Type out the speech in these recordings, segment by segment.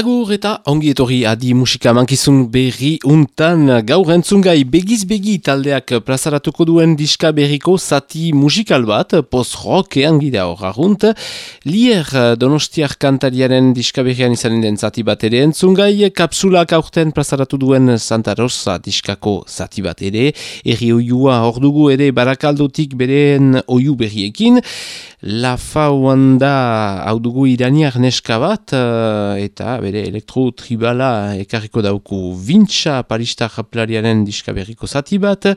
Agur eta ongi etorri adi musika mankizun berri untan. Gaur entzungai begiz begi taldeak plazaratuko duen diska berriko zati musikal bat, post-rock ean gira hor agunt. Lier donostiak kantariaren diska berrian izanen den zati bat ere entzungai, kapsulak aurten plazaratu duen Santa Rosa diskako zati bat ere, erri oiua hor dugu ere barakaldotik bereen oiu berriekin, La Fauanda hau dugu iraniak neska bat eta bere elektro-tribala ekarriko dauku Vintxa paristar japlariaren diska berriko zati bat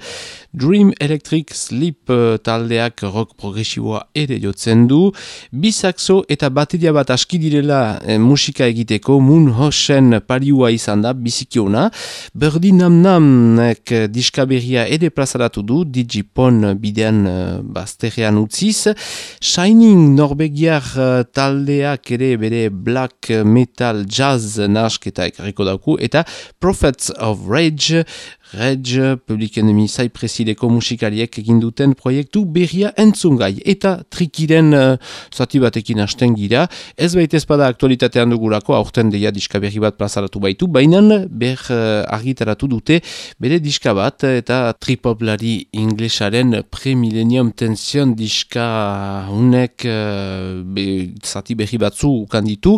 Dream Electric Sleep eh, taldeak rock progresiboa ere jotzen du. Bisaxo eta bateria bat aski direla eh, musika egiteko Moon Hoshen pariua izan da bizikiona Berdi Nam Nam diska berria ere plazaratu du Digipon bidean uh, bazterrean utziz. Shining Norbegiar taldeak ere bere black metal jazz nasketa ekarriko dauku eta Prophets of Rage Rage, Public Enemy Cypressileko musikariek egin duten proiektu berria entzungai eta trikiren uh, zati batekin hasten gira. Ez baita ezpada aktualitatean dugulako, aurten deia diska berri bat plazaratu baitu, baina ber uh, argitaratu dute bere diska bat eta tripoplari inglesaren pre-millennium tension diska unek uh, be, zati berri batzu ukanditu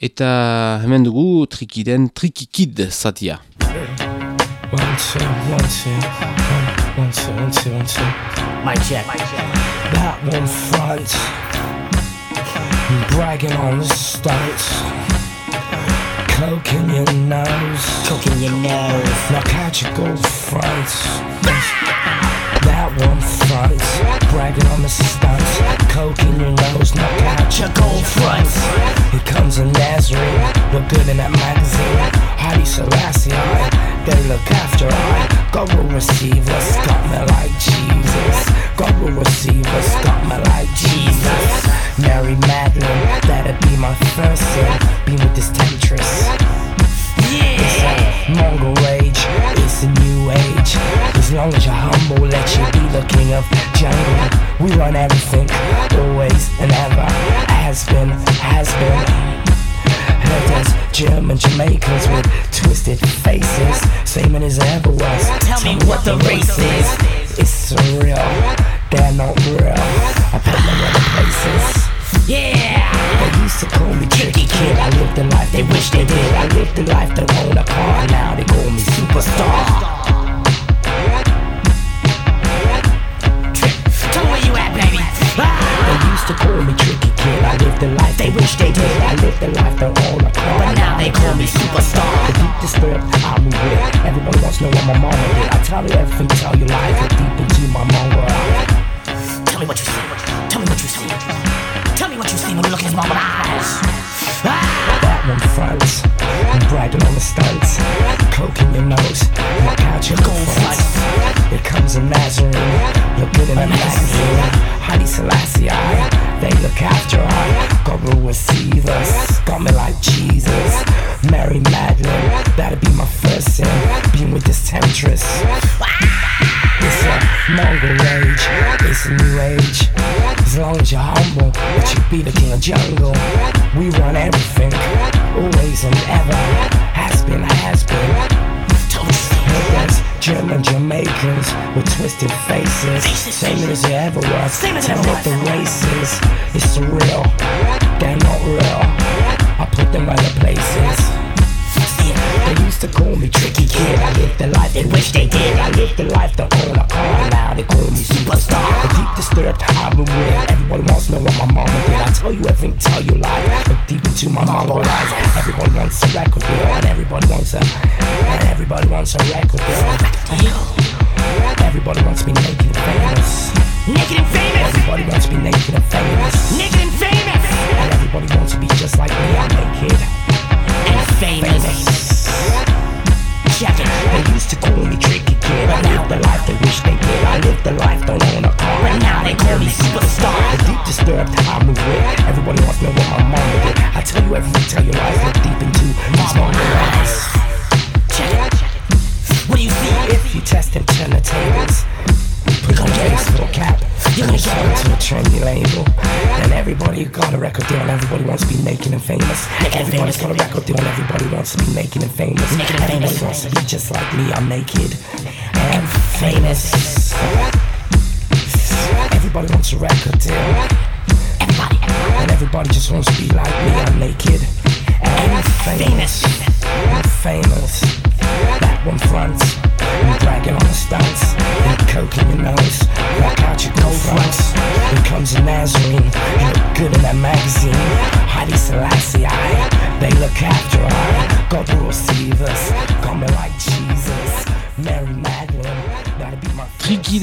eta hemen dugu trikiren trikikid zatia. One, two, one, two. One, one, two, one, two, one, two. Mic check. Mic check. That one front. Bragging on the stunts. Coke in your nose. Coke in your nose. Now catch a gold front. That one front. Bragging on the stunts. Coke in your nose. Now catch a gold front. Here comes a Nazarene. Look good in that magazine. Haile Selassie. They look after I. God will receive us. Got me like Jesus. God will receive us. Got me like Jesus. Mary Magdalene. That'd be my first sin. Being with this temptress. It's a Mongol rage, it's a new age. As long as you're humble, let you be the king of jungle. We run everything, always and ever. Has been, has been. There's German Jamaicans with twisted faces, same as ever was. Tell me what the race is. It's surreal, they're not real. I put them other places. Yeah. They used to call me tricky kid. I lived the life they wish they did. I lived the life they own a car. Now they call me superstar. They used to call me tricky kid. I lived the life they wish they did. I lived the life they're a car. But now they call me superstar. The deep disturbed, I move with. Everybody wants to know what my mama did. I tell you everything, tell you lies. Look deep into my mama. Tell me what you see. Tell me what you see. Tell me what you see when you look in his mama's eyes. Ah. That one fronts. I'm bragging on the stunts. Coke in your nose. Walk out your gold front. Here comes a Nazarene. Look good in a magazine. God will receive us. Got me like Jesus. Mary Magdalene. That'd be my first sin. Being with this temptress. It's a Mongol rage. It's a new age. As long as you're humble, let you be the king of jungle. We run everything, always and ever. Has been, has been. Tell me what you see. There's German Jamaicans with twisted faces. Same as it ever was. Same Tell what the race is. It's surreal. They're not real. I put them other places. They used to call me tricky kid. I lived the life they wish they did. I lived the life they own a car. Now they call me superstar. The deep disturbed I'm with. Everybody wants to know what my mama did. I tell you everything, tell you lies. Look deep into my mama eyes. Everybody wants a record deal, and everybody wants a, and everybody wants a record deal. Everybody wants to be naked and famous. Naked and famous. Everybody wants to be naked and famous. Naked and famous. And everybody wants to be just like me. I'm naked. And famous. Check it. They used to call me tricky kid. I lived the life they wish they did. I lived the life don't own a car. But now they call me superstar. The deep disturbed how I move with. Everybody wants to know what my mama did. I tell you everything, tell you lies. Look deep into these mama eyes. Check it. What do you see? If you test and turn the tables, gonna gonna to a trendy label. And everybody got a record deal, and everybody wants to be naked and famous. Everybody's got a record deal, and everybody wants to be naked and famous. Everybody wants to be just like me. I'm naked and famous. Everybody wants a record deal. Everybody, and everybody just wants to be like me. I'm naked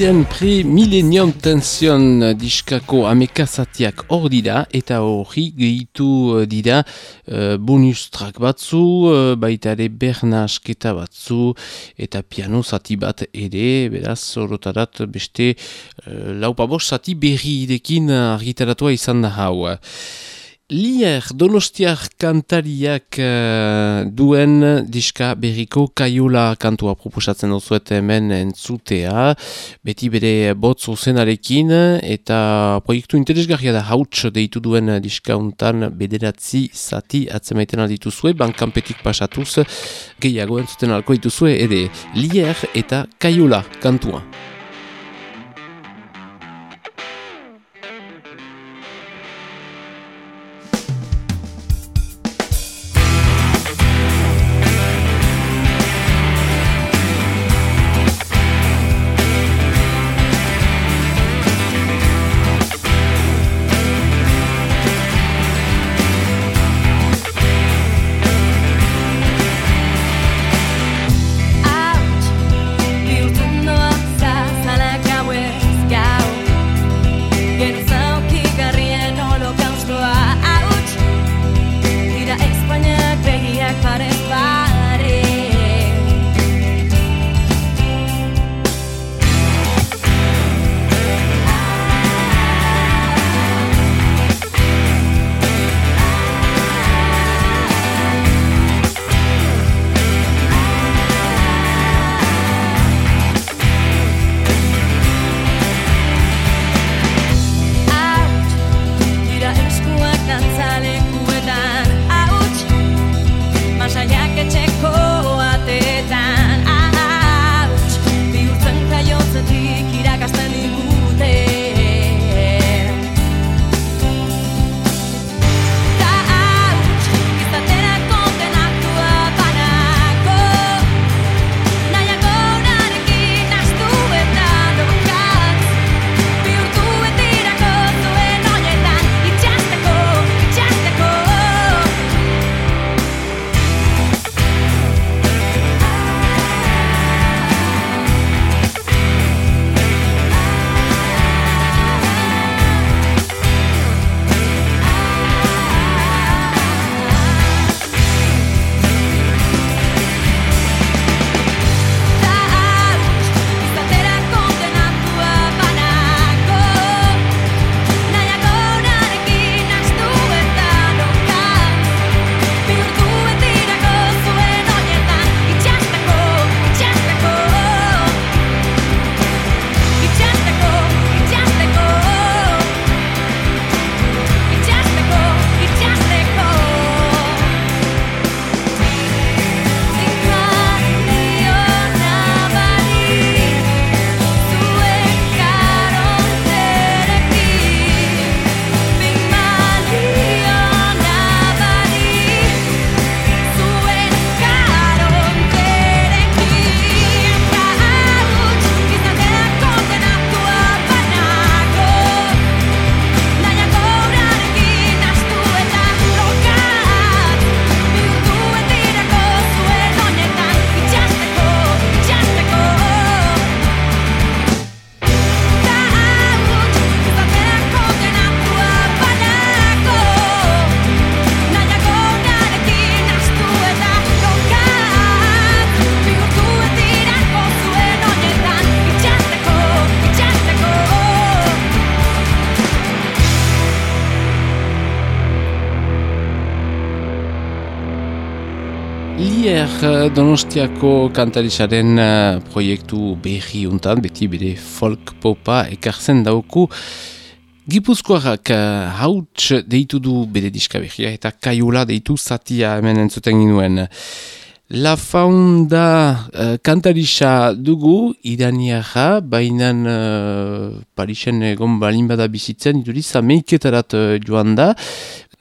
Trikiren pre-millennium tension diskako amekazatiak hor dira eta hori gehitu eh, dira eh, bonus track batzu, uh, baita ere berna asketa batzu eta piano zati bat ere, beraz horotarat beste uh, laupabos zati berri idekin argitaratua izan da hau. Lier donostiak kantariak uh, duen diska berriko kaiola kantua proposatzen duzuet hemen entzutea, beti bere botz ozenarekin eta proiektu interesgarria da hauts deitu duen diska untan bederatzi zati atzemaiten aldituzue, bankanpetik pasatuz, gehiago entzuten alko dituzue, ere Lier eta kaiola kantua. Donostiako kantarisaren eh, proiektu berri untan, beti bere folk popa ekartzen dauku. Gipuzkoarrak eh, hauts deitu du bere diska berria eta kaiola deitu zatia hemen entzuten ginuen. La Fonda uh, eh, kantarisa dugu, iraniara, baina uh, Parisen egon balin bada bizitzen, iduriz, ameiketarat uh, joan da,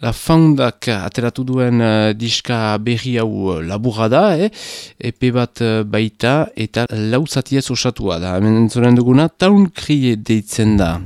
La Foundak ateratu duen uh, diska berri hau eh, labura da, eh? epe bat uh, baita eta lauzatiez osatua da. Hemen entzuren duguna, taun krie deitzen da.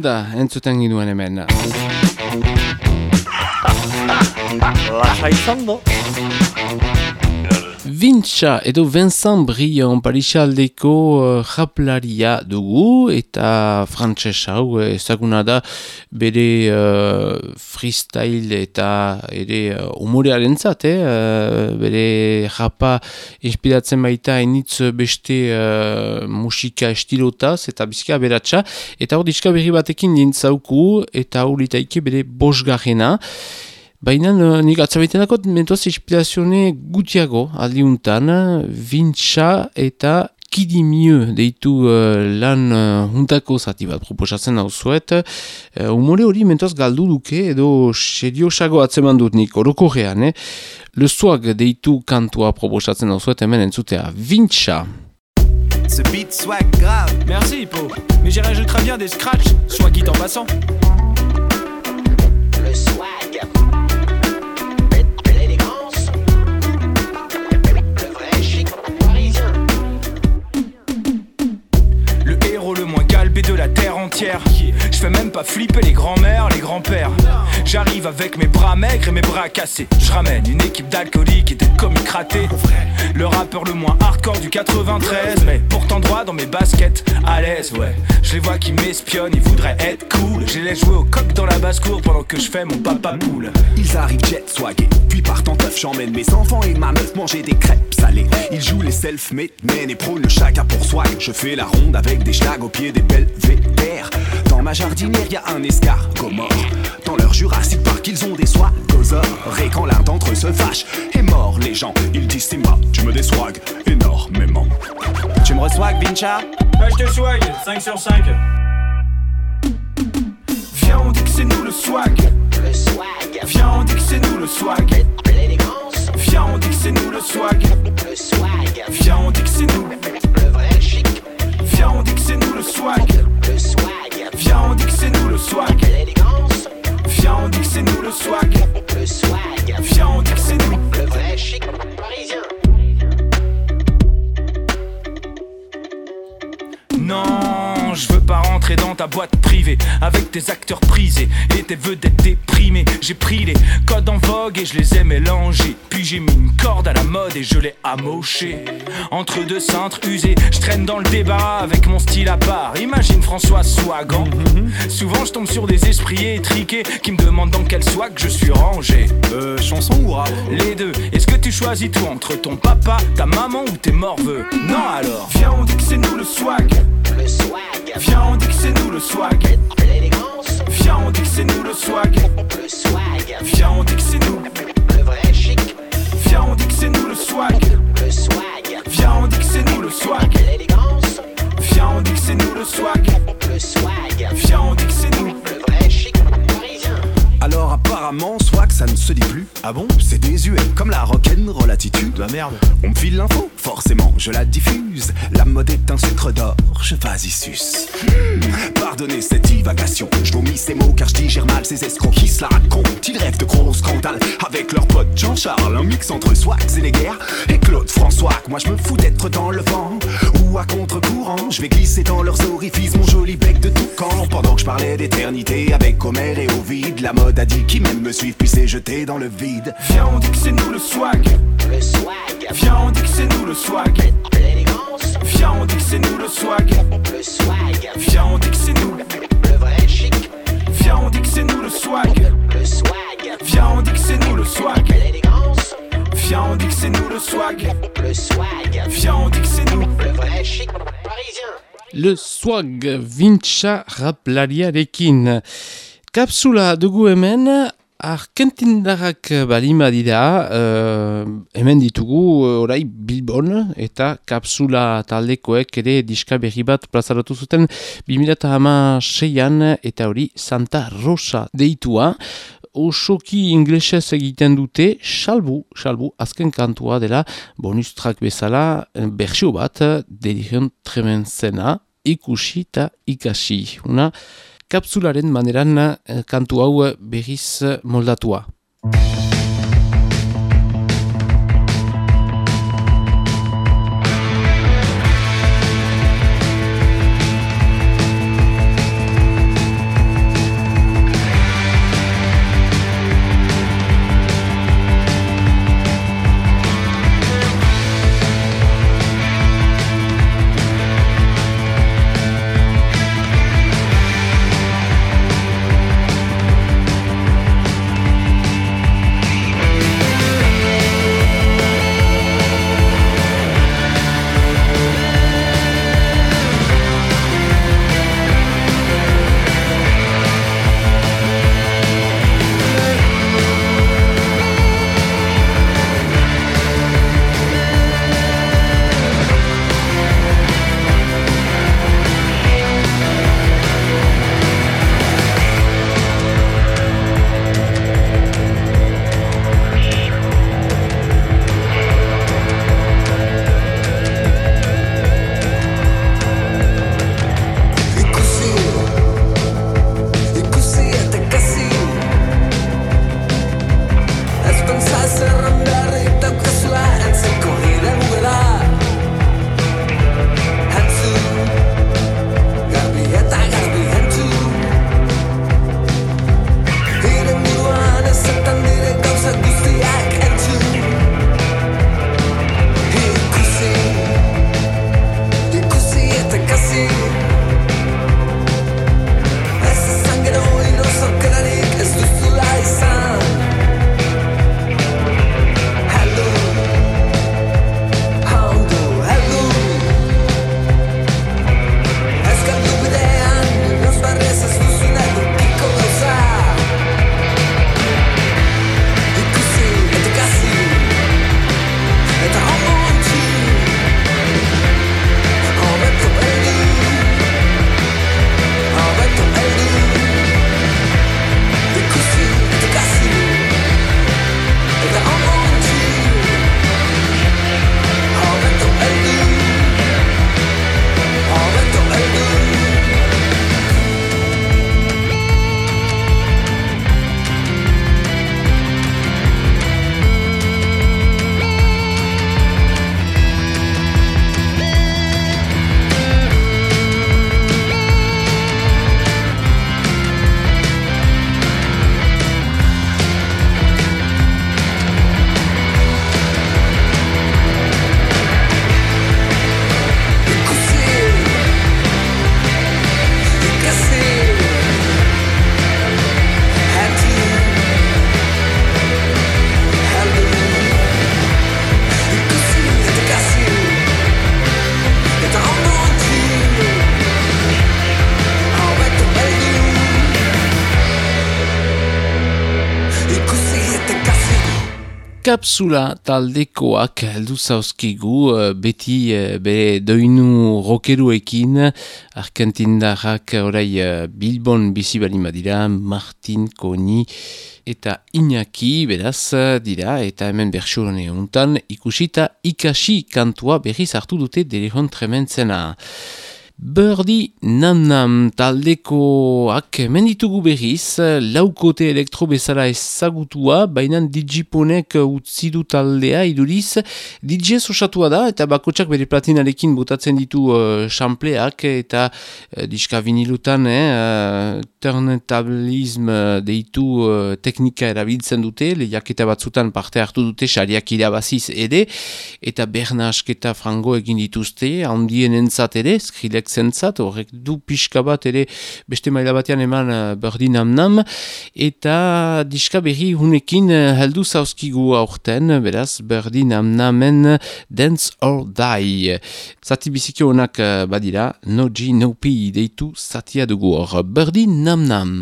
Zunda entzuten ginuen hemen. Lasa izan do. Vintxa edo Vincent Brion Parisaldeko uh, eh, japlaria dugu eta frantses hau ezaguna da bere uh, freestyle eta ere uh, umorearen zat, eh? uh, bere japa inspiratzen baita enitz beste uh, musika estilotaz eta bizka beratxa eta hor diska berri batekin dintzauku eta hor litaike bere bosgarrena. Baina nik atzabeiten dakot, mentoz inspirazione gutiago aldiuntan, vintxa eta kidimio deitu uh, lan uh, huntako zati bat proposatzen dauzuet. Uh, eh, umore hori mentoz galdu duke edo seriosago atzeman dut nik orokorrean, eh? Lezuak deitu kantua proposatzen hemen entzutea. Vintxa! Ce beat swag grave Merci Hippo Mais j'y rajouterai bien des scratchs Soit guide en passant Le swag that Je fais même pas flipper les grands-mères, les grands-pères. J'arrive avec mes bras maigres et mes bras cassés. Je ramène une équipe d'alcooliques et de comiques ratés. Le rappeur le moins hardcore du 93, mais pourtant droit dans mes baskets. À l'aise, ouais. Je les vois qui m'espionnent, ils voudraient être cool. Je les laisse jouer au coq dans la basse-cour pendant que je fais mon papa poule. Ils arrivent jet swagués, puis partent en teuf. J'emmène mes enfants et ma meuf manger des crêpes salées. Ils jouent les self-made men et prônent le chacun pour soi. Je fais la ronde avec des schlags au pied des Dans ma jardinière, y a un escargot mort. Dans leur Jurassic Park, ils ont des swagosaures. Et quand l'un d'entre eux se fâche, est mort. Les gens, ils disent c'est moi, tu me déswag énormément. Tu me reswag, Vincha? Je te swag, 5 sur 5. Viens, on dit que c'est nous le swag. Le swag. Viens, on dit que c'est nous le swag. L'élégance. Viens, on dit que c'est nous le swag. Le swag. Viens, on dit que c'est nous. Le vrai chic. Viens, on dit que c'est nous le swag. Viens, on dit que c'est nous le swag. L'élégance. Viens, on dit que c'est nous le swag. Le swag. Viens, on dit que c'est nous. Le vrai chic parisien. Non, je veux pas rentrer dans ta boîte privée avec tes acteurs prisés et tes vedettes déprimées. J'ai pris les codes en vogue et je les ai mélangés. Puis j'ai mis une corde à la mode et je l'ai amoché. Entre deux cintres usés, je traîne dans le débat avec mon style à part. Imagine François Swagant. Souvent je tombe sur des esprits étriqués qui me demandent dans quel swag je suis rangé. Euh, chanson ou rap? Les deux, est-ce que tu choisis tout entre ton papa, ta maman ou tes morveux? Non alors, viens on dit que c'est nous le swag. Le swag. Viens, on dit que c'est nous le swag. Viens, on dit que c'est nous le swag. Le swag. Viens, on dit que c'est nous. Le vrai chic. Viens, on dit que c'est nous le swag. Le swag. Viens, on dit que c'est nous le swag. L'élégance. Viens, on dit que c'est nous le swag. Le swag. Viens, on dit que c'est nous. Le. Alors apparemment, swag ça ne se dit plus. Ah bon? C'est désuet, comme la rock'n'roll attitude. La merde. On me file l'info, forcément, je la diffuse. La mode est un sucre d'or, je vas-y suce. Hmm, Pardonnez cette divagation, je vomis ces mots car je digère mal ces escrocs qui se la racontent. Ils rêvent de gros scandales avec leur pote Jean-Charles. Un mix entre Swag Sénéguerre et Claude François. Moi je me fous d'être dans le vent ou à contre-courant. Je vais glisser dans leurs orifices mon joli bec de toucan. Pendant que je parlais d'éternité avec Homer et Ovid, la mode a dit qui même me suivent puis s'est jeté dans le vide. Viens, on dit que c'est nous le swag. Le swag. Viens, on dit que c'est nous le swag. L'élégance. Viens, on dit que c'est nous le swag. Le swag. Viens, on dit que c'est nous. Le vrai chic. Viens, on dit que c'est nous le swag. Le swag. Viens, on dit que c'est nous le swag. L'élégance. Viens, on dit que c'est nous le swag. Le swag. Viens, on dit que c'est nous. Le vrai chic parisien. Le Swag Vintxa raplariarekin. Kapsula dugu hemen, Argentindarrak balima dira, uh, hemen ditugu uh, orai Bilbon eta kapsula taldekoek ere diska berri bat plazaratu zuten 2006an eta hori Santa Rosa deitua. Osoki inglesez egiten dute, salbu, salbu, azken kantua dela bonus track bezala bersio bat, dediren tremenzena, ikusi eta ikasi. Una, kapsularen maneran eh, kantu hau berriz moldatua. Kapsula taldekoak heldu zauzkigu uh, beti uh, bere doinu rokeruekin Argentindarrak orai uh, Bilbon bizi bali madira Martin Koni eta Iñaki beraz dira eta hemen berxurone untan ikusita ikasi kantua berriz hartu dute delehon trementzena. Birdie Nam Nam taldekoak menditugu berriz, laukote elektro bezala ezagutua, baina digiponek utzi du taldea iduriz, DJ osatua da eta bakotsak bere platinarekin botatzen ditu xampleak uh, eta uh, diska vinilutan eh, uh, turntablism deitu uh, teknika erabiltzen dute, lehiak batzutan parte hartu dute xariak irabaziz ere, eta bernasketa frango egin dituzte, handien entzat ere, skrilek zentzat, horrek du pixka bat ere beste maila batean eman uh, berdi nam nam, eta diska berri hunekin uh, heldu zauzkigu aurten, beraz berdi nam namen Dance or Die. Zati bizikio honak uh, badira, no G, no P deitu zatia dugu hor, berdi nam nam.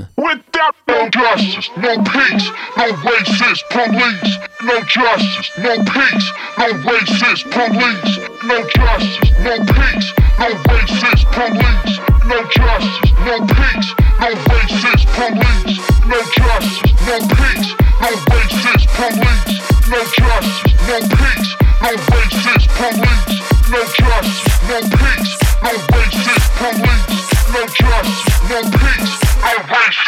Without no justice, no peace, no racist police. No justice, no peace, no racist police. No justice, no peace, no racist police. No justice, no peace, no racist police. No justice, no peace, no racist police. No justice, no peace, no racist police. No justice, no peace, no racist police. No justice, no peace, no racist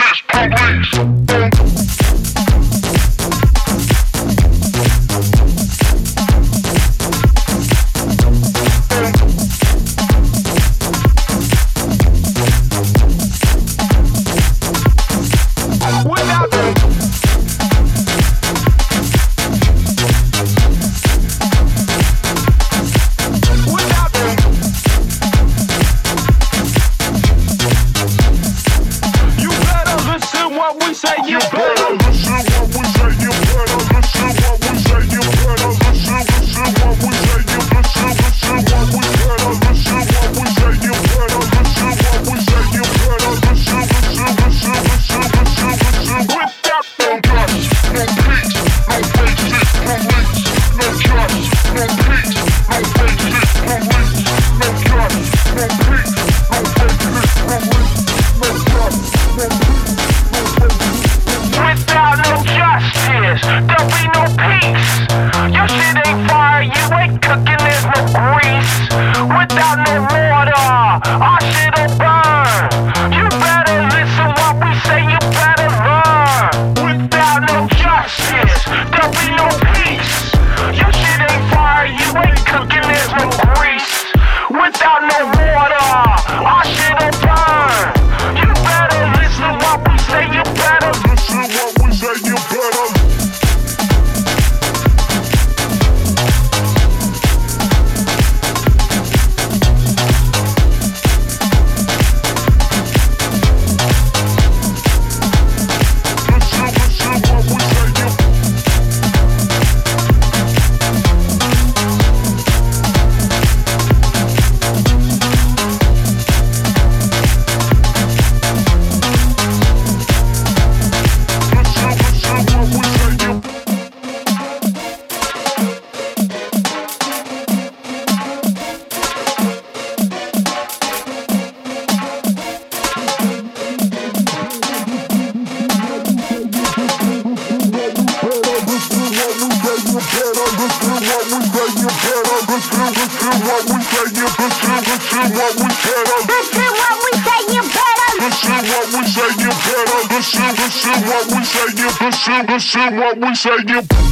what we say, you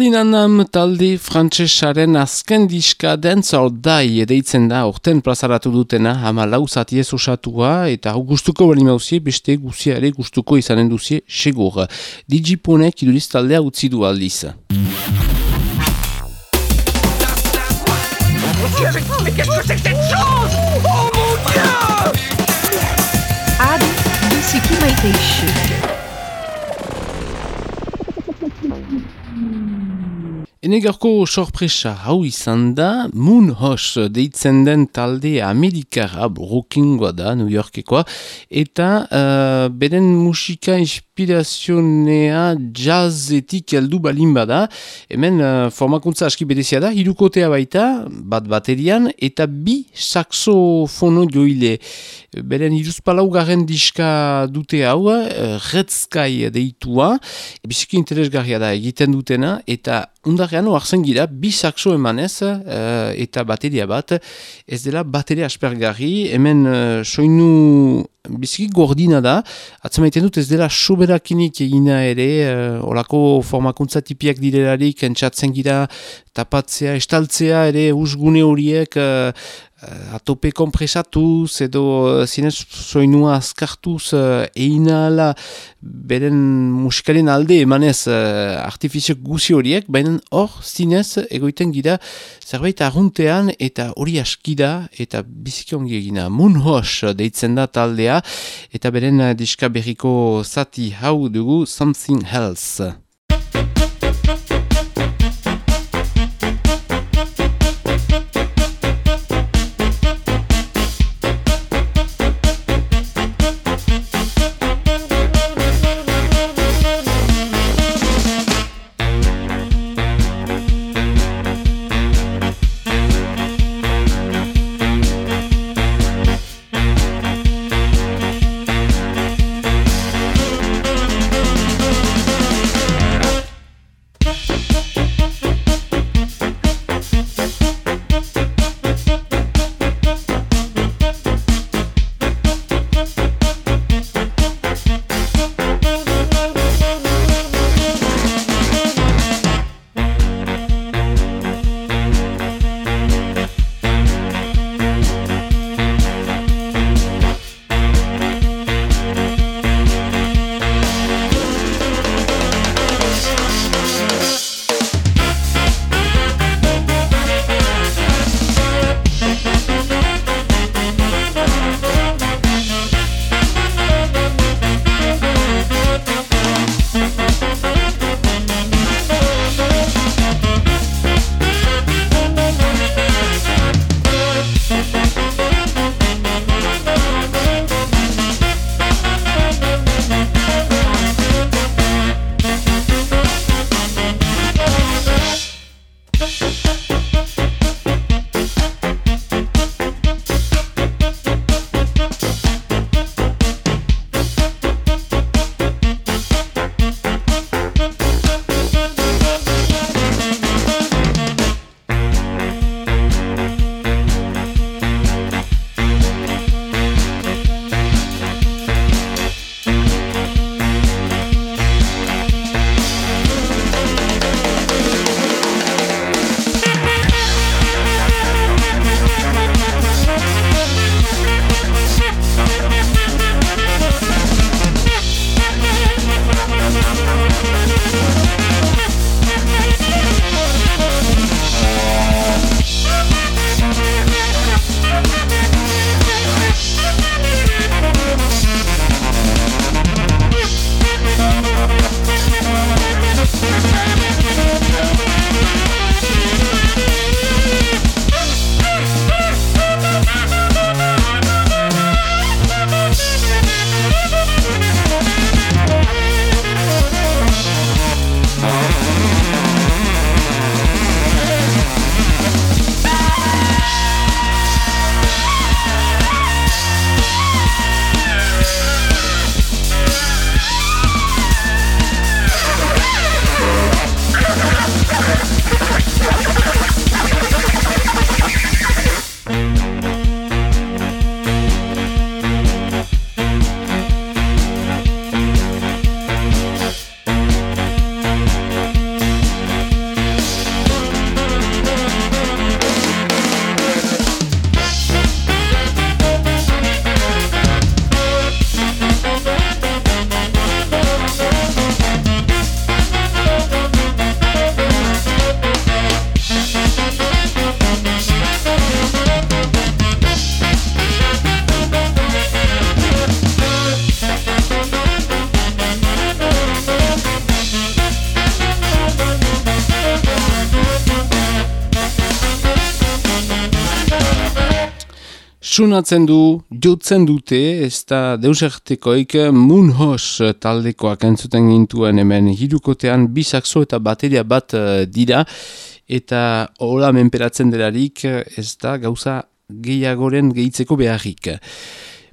Berdinanam talde frantsesaren azken diska Dance or Die deitzen da orten plazaratu dutena hama lau zatiez osatua eta gustuko bali mauzie beste guziare gustuko izanen duzie segur. Digiponek iduriz taldea utzi du aldiz. Adi biziki maite isu. Enegarko sorpresa hau izan da, Moon Hosh deitzen den talde amerikara brokingoa da, New Yorkekoa, eta uh, beren musika inspirazionea jazzetik heldu balin bada, hemen uh, formakuntza aski berezia da, hirukotea baita, bat baterian, eta bi saxofono joile. Beren iruzpalau garen diska dute hau, Red Sky deitua, biziki interesgarria da egiten dutena, eta undarrean oartzen gira, bi saxo emanez uh, eta bateria bat, ez dela bateria aspergarri, hemen uh, soinu biziki gordina da, atzemaiten dut ez dela soberakinik egina ere, uh, olako formakuntza tipiak direlarik, entzatzen gira, tapatzea, estaltzea ere, usgune horiek, Uh, atope kompresatuz edo uh, zinez soinua azkartuz uh, einala beren musikaren alde emanez uh, artifizio guzi horiek, baina hor zinez egoiten gira zerbait arruntean eta hori askida eta bizikiongi egina Moonhosh deitzen da taldea eta beren diska berriko zati hau dugu Something Else. Sunatzen du, jotzen dute, ez da deusertekoik Moonhosh taldekoak entzuten gintuen hemen hirukotean bisakzo eta bateria bat uh, dira eta hola menperatzen delarik ez da gauza gehiagoren gehitzeko beharrik.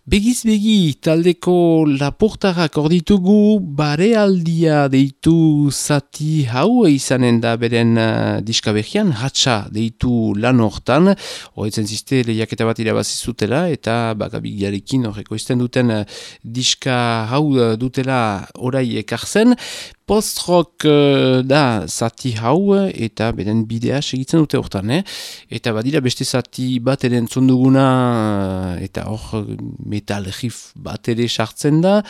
Begiz begi taldeko laportarak orditugu barealdia deitu zati hau izanen da beren uh, diska behian, hatsa deitu lan hortan, horretzen ziste lehiaketa bat irabazizutela eta bagabik jarekin horreko izten duten uh, diska hau uh, dutela orai ekartzen, post-rock uh, da zati hau eta beren bidea segitzen dute hortan, eh? eta badira beste zati bat ere duguna uh, eta hor metal riff bat ere sartzen da,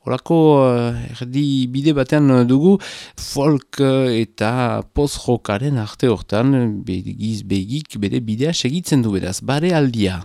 Horako uh, erdi bide batean dugu folk eta post-rockaren arte hortan begiz begik bere bidea segitzen du beraz, bare aldia.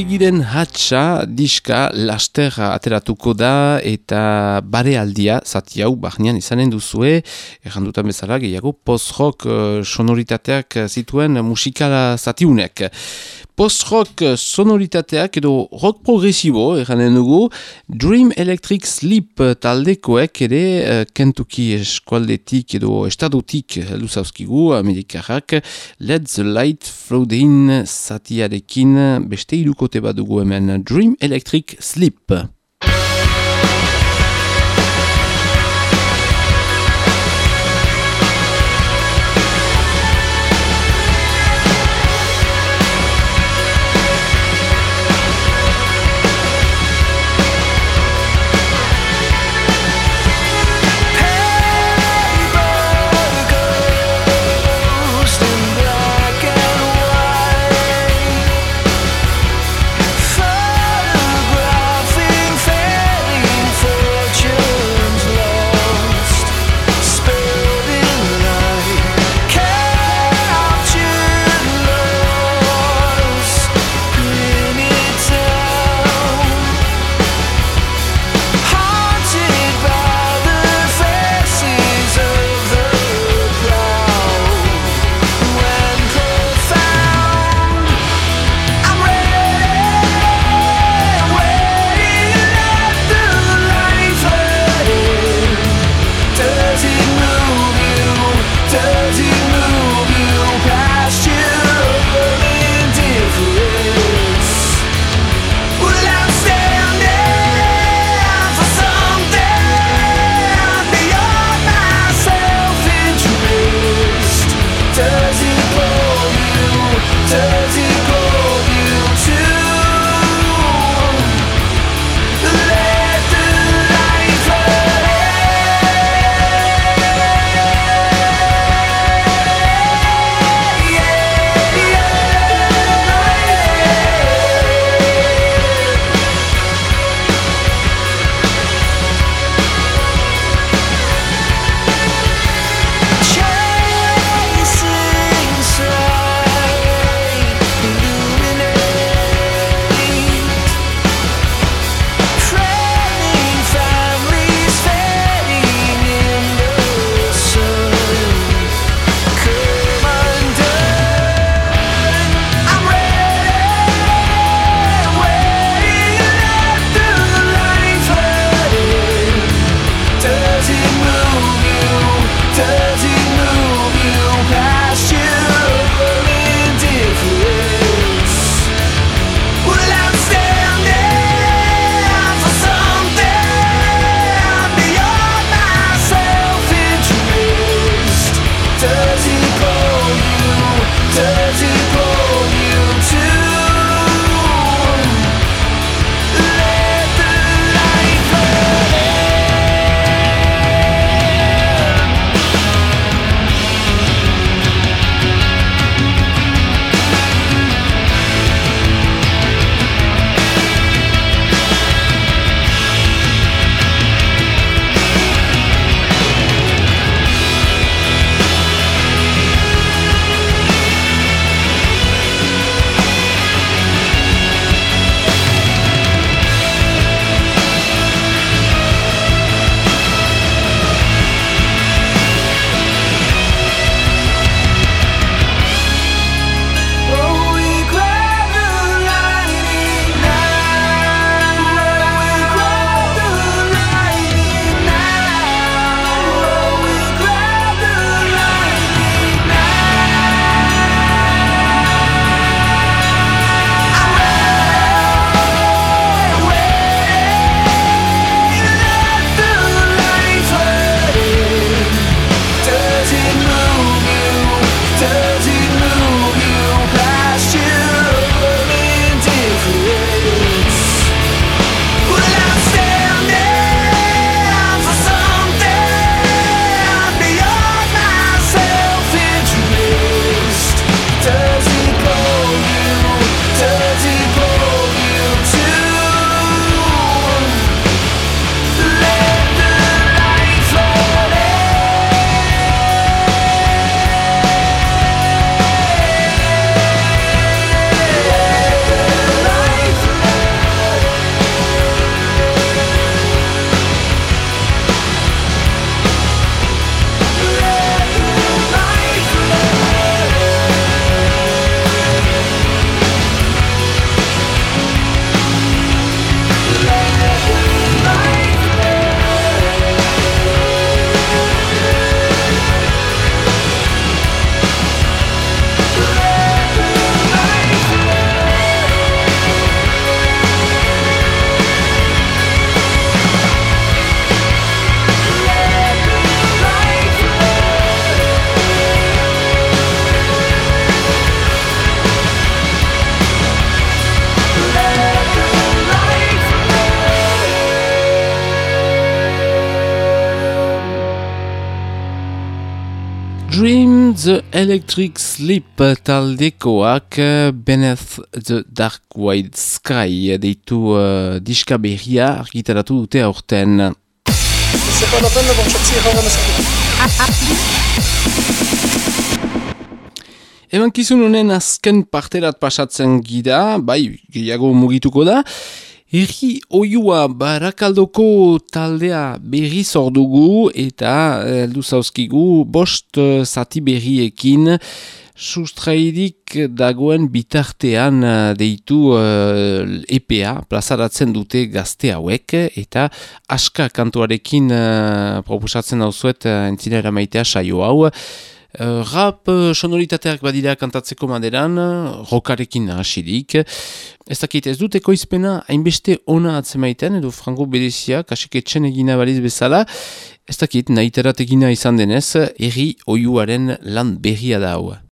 Begiz begiren hatxa diska laster ateratuko da eta bare aldia zati hau barnean izanen duzue errandutan bezala gehiago post-rock uh, sonoritateak zituen musikala zatiunek. Post-rock sonoritateak edo rock progresibo eranen dugu Dream Electric Sleep taldekoek ere uh, kentuki eskualdetik edo estadutik luzauzkigu amerikarrak Let the Light Float In zatiarekin beste irukote bat dugu hemen Dream Electric Sleep. The Electric Sleep taldekoak uh, Beneath the Dark White Sky deitu uh, diska berria argitaratu dute aurten. Eman kizun honen azken parterat pasatzen gira, bai, gehiago mugituko da, Erri oiua barakaldoko taldea berri zordugu eta eh, heldu zauzkigu bost uh, zati berriekin sustrairik dagoen bitartean uh, deitu uh, EPA plazaratzen dute gazte hauek eta aska kantuarekin uh, proposatzen dauzuet uh, entzinera maitea saio hau. Uh, rap uh, sonoritateak badira kantatzeko maderan, uh, rokarekin hasirik. Ez dakit ez dut ekoizpena hainbeste ona atzemaiten, edo frango berezia, kasik etxen egina baliz bezala. Ez dakit nahi egina izan denez, erri oiuaren lan berria da hau.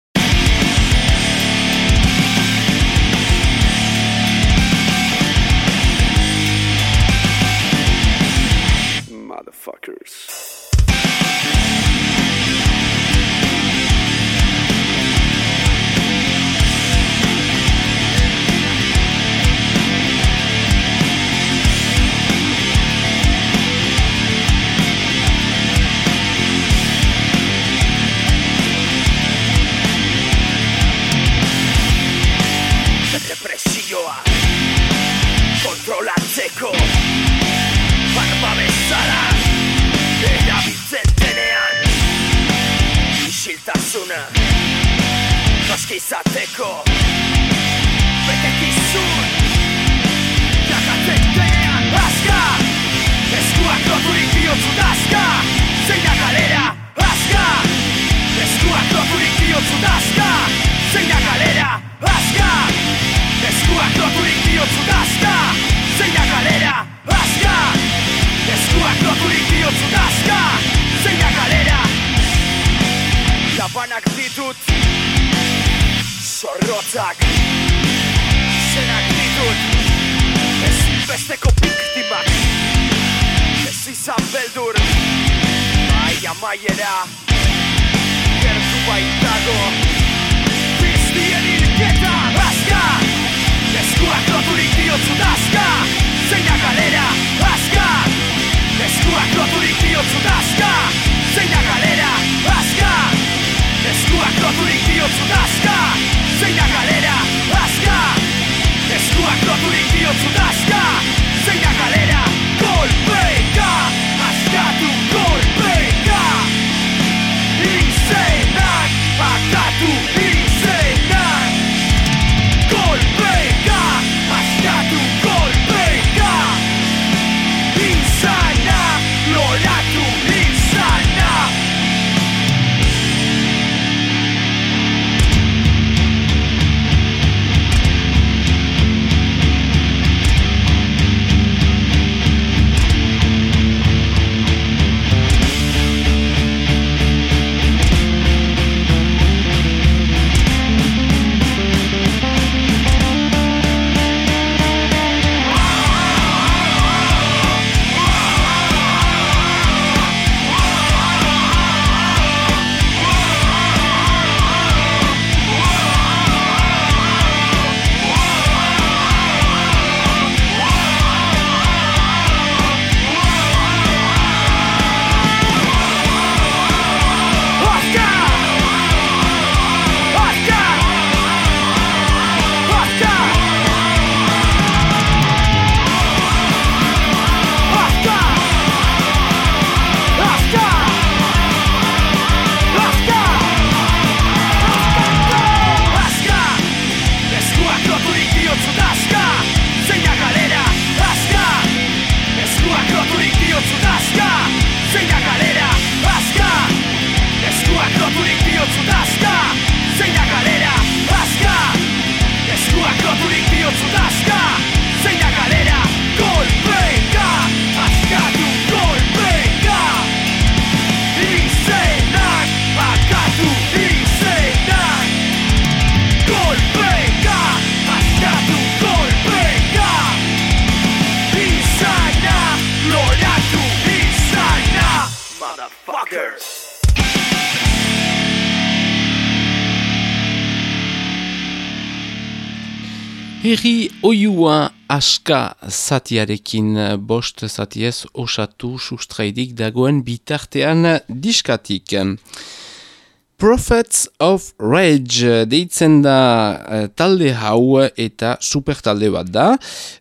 Oiua aska zatiarekin bost zatiez osatu sustraidik dagoen bitartean diskatik. Prophets of Rage deitzen da uh, talde hau eta super talde bat da.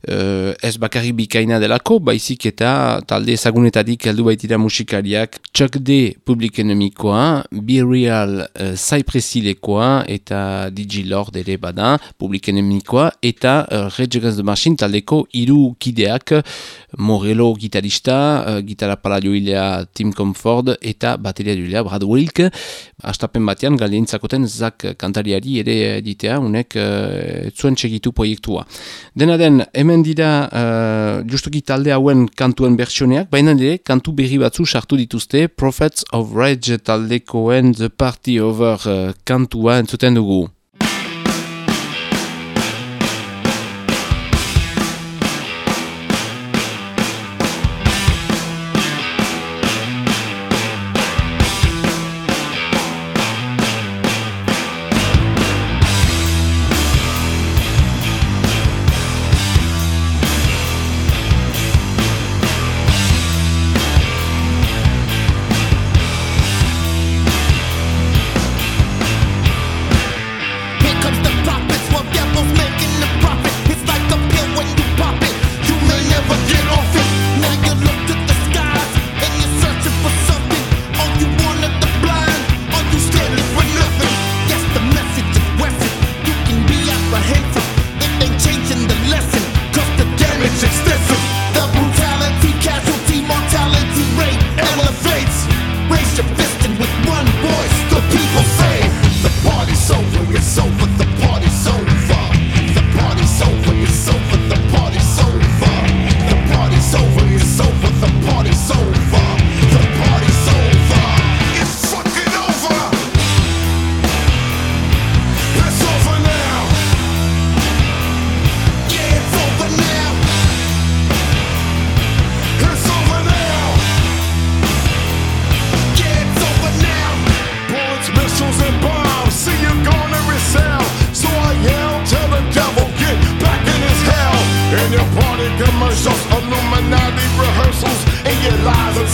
Uh, ez bakarri bikaina delako, baizik eta talde ezagunetatik heldu baitira musikariak Chuck D publik enemikoa, Be Real uh, Cypressilekoa eta Digilord ere bada publik enemikoa eta uh, Rage Against the Machine taldeko hiru kideak Morello gitarista, uh, gitarra paladioilea Tim Comfort eta bateria duilea Brad Wilk. Hasta hastapen batean galientzakoten zak kantariari ere ditea, unek uh, zuen txegitu proiektua. Dena den, hemen dira uh, justuki talde hauen kantuen bertsioneak, baina ere kantu berri batzu sartu dituzte Prophets of Rage taldekoen The Party Over uh, kantua entzuten dugu.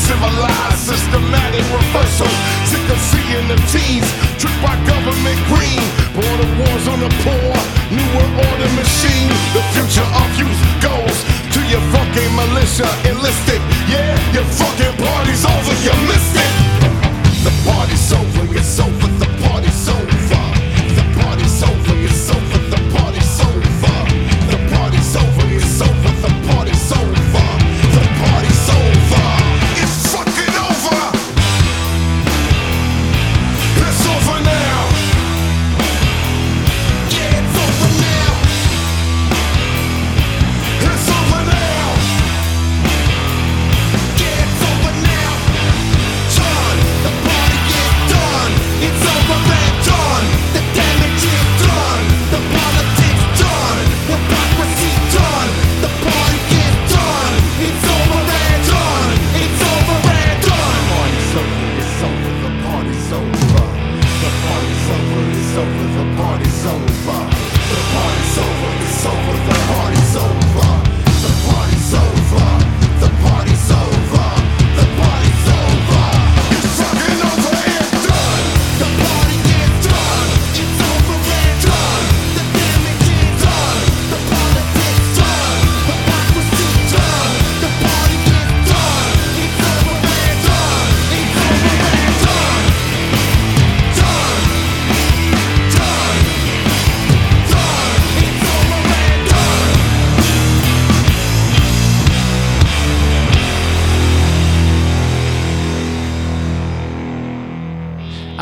Civilized, systematic reversal. Sick of seeing the teens tricked by government green. Border wars on the poor, newer order machine. The future of youth goes to your fucking militia enlisted. Yeah, your fucking party's over, you missed it. The party's over, it's over. The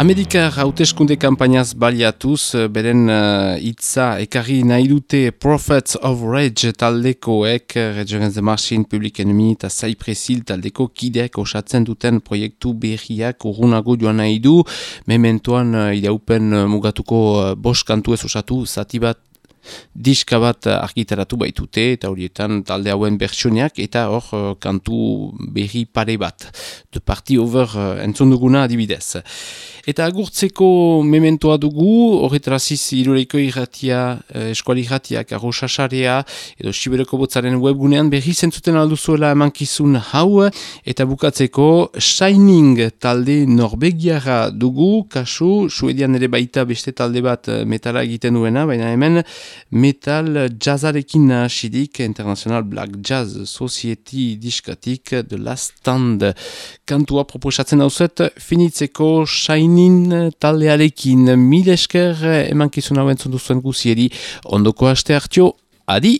Amerikar hauteskunde kampainaz baliatuz, eh, beren uh, itza ekarri nahi dute Prophets of Rage taldekoek, Rage Against the Machine, Public Enemy eta Cypressil taldeko kideak osatzen duten proiektu berriak urrunago joan nahi du, mementoan uh, idaupen uh, mugatuko uh, bos kantu ez osatu, zati bat diska bat argitaratu baitute eta horietan talde hauen bertsioneak eta hor uh, kantu berri pare bat. The Party Over uh, entzun adibidez. Eta agurtzeko mementoa dugu, horretaraziz iruleiko irratia, eh, eskuali irratiak, arroxasarea, edo sibereko botzaren webgunean berri zentzuten alduzuela emankizun hau, eta bukatzeko Shining talde Norvegiara dugu, kasu, suedian ere baita beste talde bat eh, metala egiten duena, baina hemen metal jazzarekin nahasidik, International Black Jazz Society diskatik, The Last Stand. Kantua proposatzen hauzet, finitzeko Shining taldearekin, mil esker emankizun hau entzun duzuen guzieri, ondoko haste hartio, adi!